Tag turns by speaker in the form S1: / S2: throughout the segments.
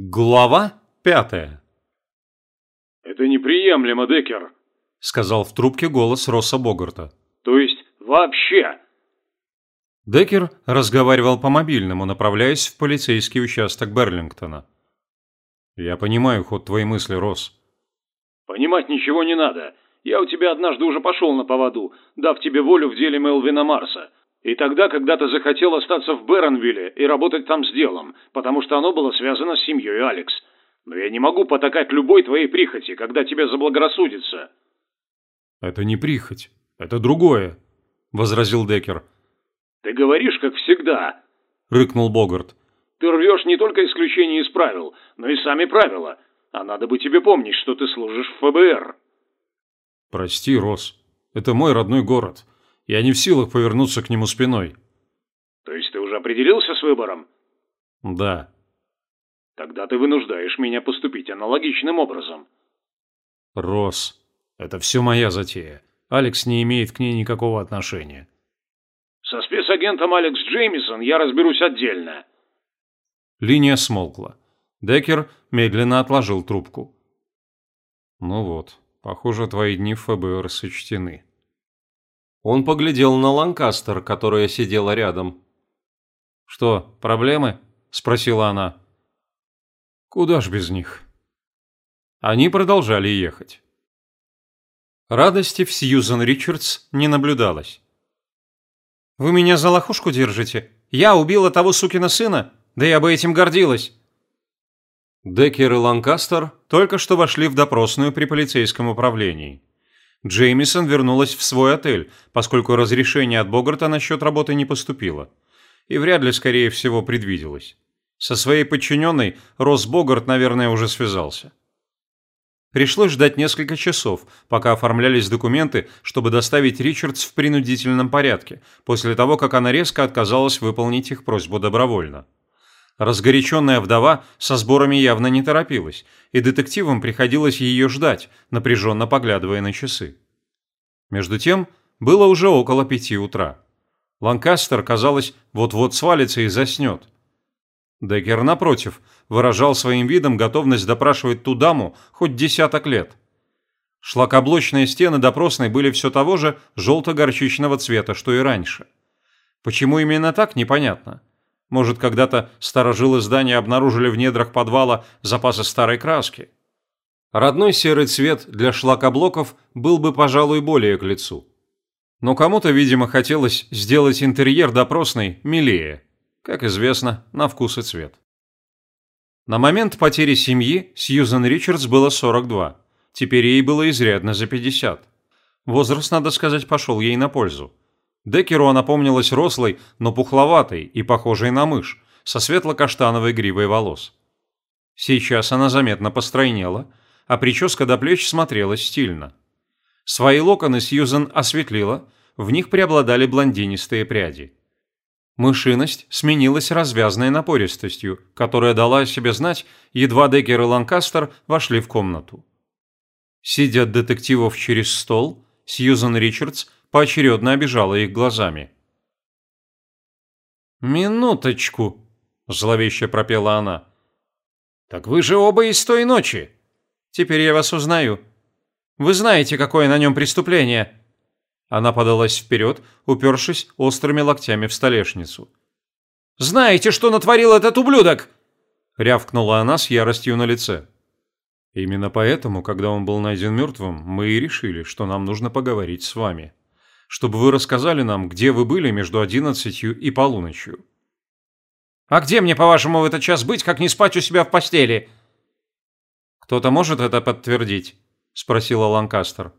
S1: Глава пятая.
S2: «Это неприемлемо, Деккер», —
S1: сказал в трубке голос Росса Богарта.
S2: «То есть вообще?»
S1: Деккер разговаривал по мобильному, направляясь в полицейский участок Берлингтона. «Я понимаю ход твоей мысли, Росс».
S2: «Понимать ничего не надо. Я у тебя однажды уже пошел на поводу, дав тебе волю в деле Мелвина Марса. И тогда, когда ты захотел остаться в Беронвилле и работать там с делом, потому что оно было связано с семьей Алекс. Но я не могу потакать любой твоей прихоти, когда тебе заблагорассудится».
S1: «Это не прихоть, это другое», — возразил Деккер.
S2: «Ты говоришь, как всегда», —
S1: рыкнул Богарт.
S2: «Ты рвешь не только исключения из правил, но и сами правила. А надо бы тебе помнить, что ты служишь в ФБР».
S1: «Прости, Рос, это мой родной город. Я не в силах повернуться к нему спиной.
S2: То есть ты уже определился с выбором?
S1: Да.
S2: Тогда ты вынуждаешь меня поступить аналогичным образом.
S1: Рос, это все моя затея. Алекс не имеет к ней никакого отношения.
S2: Со спецагентом Алекс Джеймисон я разберусь отдельно.
S1: Линия смолкла. Деккер медленно отложил трубку. Ну вот, похоже, твои дни в ФБР сочтены. Он поглядел на Ланкастер, которая сидела рядом. «Что, проблемы?» – спросила она. «Куда ж без них?» Они продолжали ехать. Радости в Сьюзен Ричардс не наблюдалось. «Вы меня за лохушку держите? Я убила того сукина сына? Да я бы этим гордилась!» Деккер и Ланкастер только что вошли в допросную при полицейском управлении. Джеймисон вернулась в свой отель, поскольку разрешение от Богарта насчет работы не поступило. И вряд ли, скорее всего, предвиделось. Со своей подчиненной Росс Богарт, наверное, уже связался. Пришлось ждать несколько часов, пока оформлялись документы, чтобы доставить Ричардс в принудительном порядке, после того, как она резко отказалась выполнить их просьбу добровольно. Разгоряченная вдова со сборами явно не торопилась, и детективам приходилось ее ждать, напряженно поглядывая на часы. Между тем, было уже около пяти утра. Ланкастер, казалось, вот-вот свалится и заснет. Деккер, напротив, выражал своим видом готовность допрашивать ту даму хоть десяток лет. Шлакоблочные стены допросной были все того же желто-горчичного цвета, что и раньше. Почему именно так, непонятно. Может, когда-то старожилы здания обнаружили в недрах подвала запасы старой краски? Родной серый цвет для шлакоблоков был бы, пожалуй, более к лицу. Но кому-то, видимо, хотелось сделать интерьер допросной милее. Как известно, на вкус и цвет. На момент потери семьи Сьюзен Ричардс было 42. Теперь ей было изрядно за 50. Возраст, надо сказать, пошел ей на пользу. Деккеру она помнилась рослой, но пухловатой и похожей на мышь, со светло-каштановой гривой волос. Сейчас она заметно постройнела, а прическа до плеч смотрелась стильно. Свои локоны Сьюзен осветлила, в них преобладали блондинистые пряди. Мышиность сменилась развязной напористостью, которая дала о себе знать, едва Деккер и Ланкастер вошли в комнату. Сидя от детективов через стол, Сьюзен Ричардс поочередно обижала их глазами. «Минуточку», – зловеще пропела она. «Так вы же оба из той ночи. Теперь я вас узнаю. Вы знаете, какое на нем преступление?» Она подалась вперед, упершись острыми локтями в столешницу. «Знаете, что натворил этот ублюдок?» – рявкнула она с яростью на лице. «Именно поэтому, когда он был найден мертвым, мы и решили, что нам нужно поговорить с вами», чтобы вы рассказали нам, где вы были между одиннадцатью и полуночью». «А где мне, по-вашему, в этот час быть, как не спать у себя в постели?» «Кто-то может это подтвердить?» – спросила Ланкастер.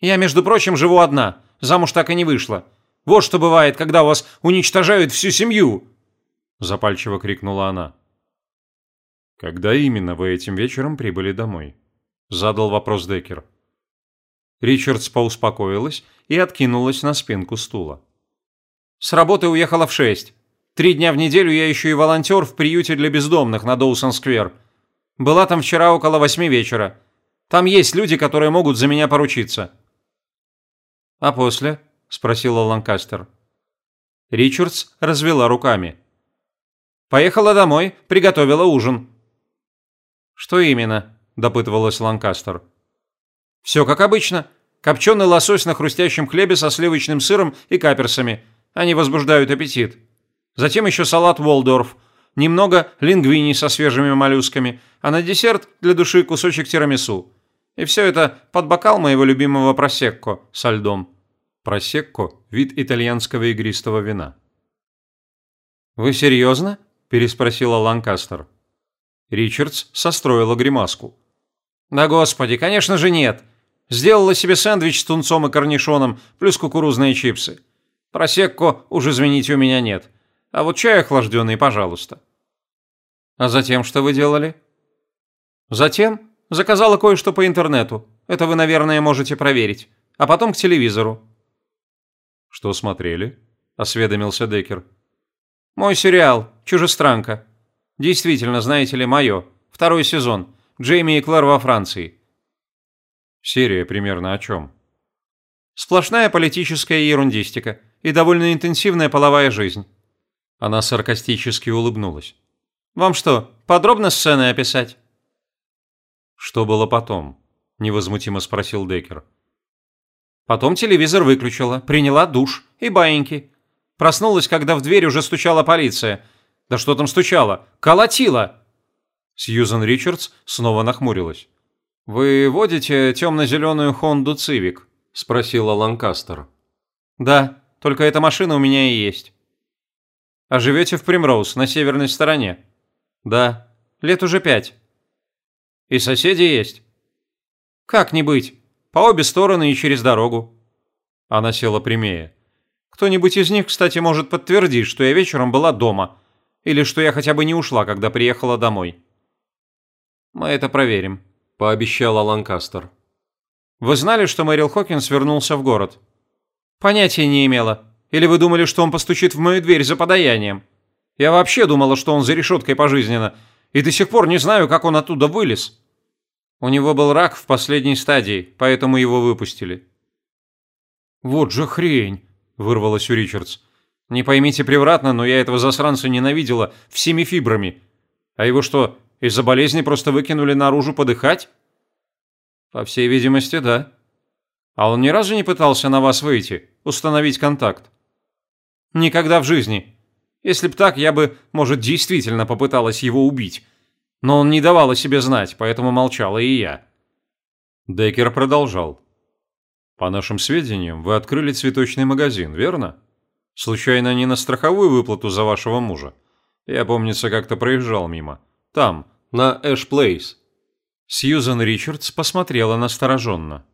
S1: «Я, между прочим, живу одна. Замуж так и не вышла. Вот что бывает, когда вас уничтожают всю семью!» Запальчиво крикнула она. «Когда именно вы этим вечером прибыли домой?» – задал вопрос Деккер. Ричардс поуспокоилась и откинулась на спинку стула. «С работы уехала в шесть. Три дня в неделю я еще и волонтер в приюте для бездомных на Доусон-сквер. Была там вчера около восьми вечера. Там есть люди, которые могут за меня поручиться». «А после?» – спросила Ланкастер. Ричардс развела руками. «Поехала домой, приготовила ужин. «Что именно?» – допытывалась Ланкастер. «Все как обычно. Копченый лосось на хрустящем хлебе со сливочным сыром и каперсами. Они возбуждают аппетит. Затем еще салат Волдорф. Немного лингвини со свежими моллюсками. А на десерт для души кусочек тирамису. И все это под бокал моего любимого просекко со льдом. Просекко – вид итальянского игристого вина. «Вы серьезно?» – переспросила Ланкастер. Ричардс состроила гримаску. «Да господи, конечно же нет. Сделала себе сэндвич с тунцом и корнишоном, плюс кукурузные чипсы. Просекко уж, извините, у меня нет. А вот чай охлажденный, пожалуйста». «А затем что вы делали?» «Затем заказала кое-что по интернету. Это вы, наверное, можете проверить. А потом к телевизору».
S2: «Что смотрели?» – осведомился Деккер.
S1: «Мой сериал «Чужестранка». Действительно, знаете ли, мое. Второй сезон. Джейми и Клэр во Франции».
S2: «Серия примерно о чем?»
S1: «Сплошная политическая ерундистика и довольно интенсивная половая жизнь». Она саркастически улыбнулась. «Вам что, подробно сцены описать?»
S2: «Что было потом?» – невозмутимо спросил Деккер.
S1: Потом телевизор выключила, приняла душ и баиньки. Проснулась, когда в дверь уже стучала полиция. Да что там стучала? Колотила!»
S2: Сьюзен Ричардс снова нахмурилась.
S1: «Вы водите темно-зеленую Хонду Цивик?» – спросила Ланкастер. «Да, только эта машина у меня и есть». «А живете в Примроуз, на северной стороне?» «Да. Лет уже пять». «И соседи есть?» «Как не быть? По обе стороны и через дорогу». Она села прямее. Кто-нибудь из них, кстати, может подтвердить, что я вечером была дома. Или что я хотя бы не ушла, когда приехала домой. Мы это проверим, пообещала Ланкастер. Вы знали, что Мэрил Хокинс вернулся в город? Понятия не имела. Или вы думали, что он постучит в мою дверь за подаянием? Я вообще думала, что он за решеткой пожизненно, и до сих пор не знаю, как он оттуда вылез. У него был рак в последней стадии, поэтому его выпустили. Вот же хрень вырвалось у Ричардс. «Не поймите превратно, но я этого засранца ненавидела всеми фибрами. А его что, из-за болезни просто выкинули наружу подыхать?» «По всей видимости, да. А он ни разу не пытался на вас выйти, установить контакт?» «Никогда в жизни. Если б так, я бы, может, действительно попыталась его убить. Но он не давал о себе знать, поэтому молчала и я».
S2: Деккер продолжал. По нашим сведениям, вы открыли цветочный магазин, верно? Случайно не на страховую выплату за вашего мужа? Я, помнится, как-то проезжал мимо. Там, на Эш Плейс.
S1: Сьюзан Ричардс посмотрела настороженно.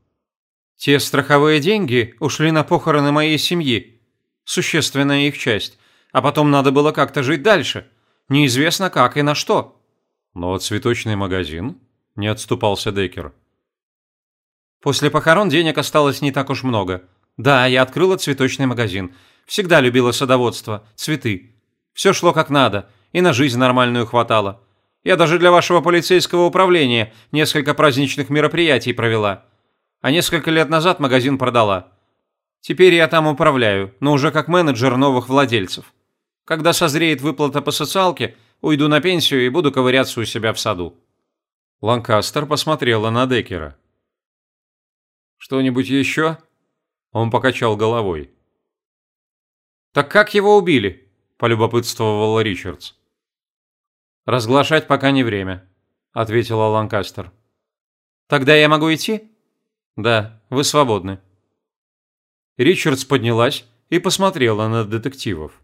S1: «Те страховые деньги ушли на похороны моей семьи. Существенная их часть. А потом надо было как-то жить дальше. Неизвестно как и на что».
S2: «Но цветочный магазин?» – не отступался Деккер.
S1: После похорон денег осталось не так уж много. Да, я открыла цветочный магазин. Всегда любила садоводство, цветы. Все шло как надо, и на жизнь нормальную хватало. Я даже для вашего полицейского управления несколько праздничных мероприятий провела. А несколько лет назад магазин продала. Теперь я там управляю, но уже как менеджер новых владельцев. Когда созреет выплата по социалке, уйду на пенсию и буду ковыряться у себя в саду».
S2: Ланкастер посмотрела на Деккера.
S1: «Что-нибудь еще?» Он покачал головой. «Так как его убили?» – полюбопытствовал Ричардс. «Разглашать пока не время», – ответила Ланкастер. «Тогда я могу идти?» «Да, вы свободны». Ричардс поднялась и посмотрела на детективов.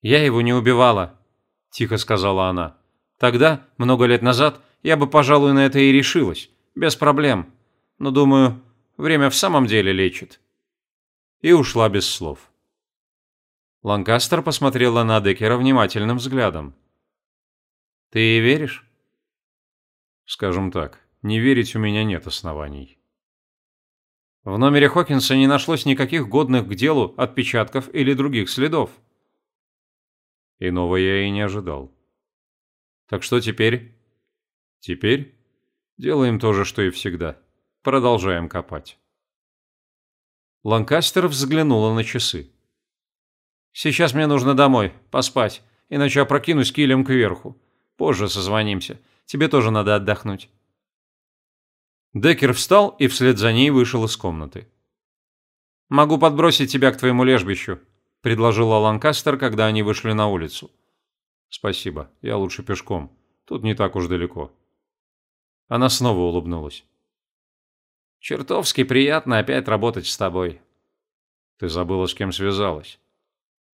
S1: «Я его не убивала», – тихо сказала она. «Тогда, много лет назад, я бы, пожалуй, на это и решилась. Без проблем но, думаю, время в самом деле лечит». И ушла без слов. Ланкастер посмотрела на Деккера внимательным взглядом. «Ты веришь?»
S2: «Скажем так, не верить у меня нет оснований».
S1: В номере Хокинса не нашлось никаких годных к делу отпечатков или других следов.
S2: Иного я и не ожидал.
S1: Так что теперь?
S2: Теперь делаем то же, что и всегда. Продолжаем копать.
S1: Ланкастер взглянула на часы. «Сейчас мне нужно домой, поспать, иначе опрокинусь килем кверху. Позже созвонимся.
S3: Тебе тоже надо отдохнуть».
S1: Деккер встал и вслед за ней вышел из комнаты.
S3: «Могу подбросить тебя к твоему лежбищу», – предложила Ланкастер, когда они вышли на улицу.
S1: «Спасибо, я лучше пешком. Тут не так уж далеко». Она снова улыбнулась.
S3: «Чертовски приятно опять работать с тобой».
S1: «Ты забыла, с кем связалась?»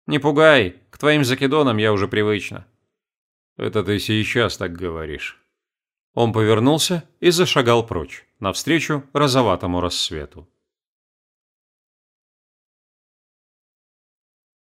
S3: «Не пугай, к твоим закидонам я уже привычна».
S1: «Это ты сейчас так говоришь».
S3: Он повернулся и зашагал прочь, навстречу розоватому рассвету.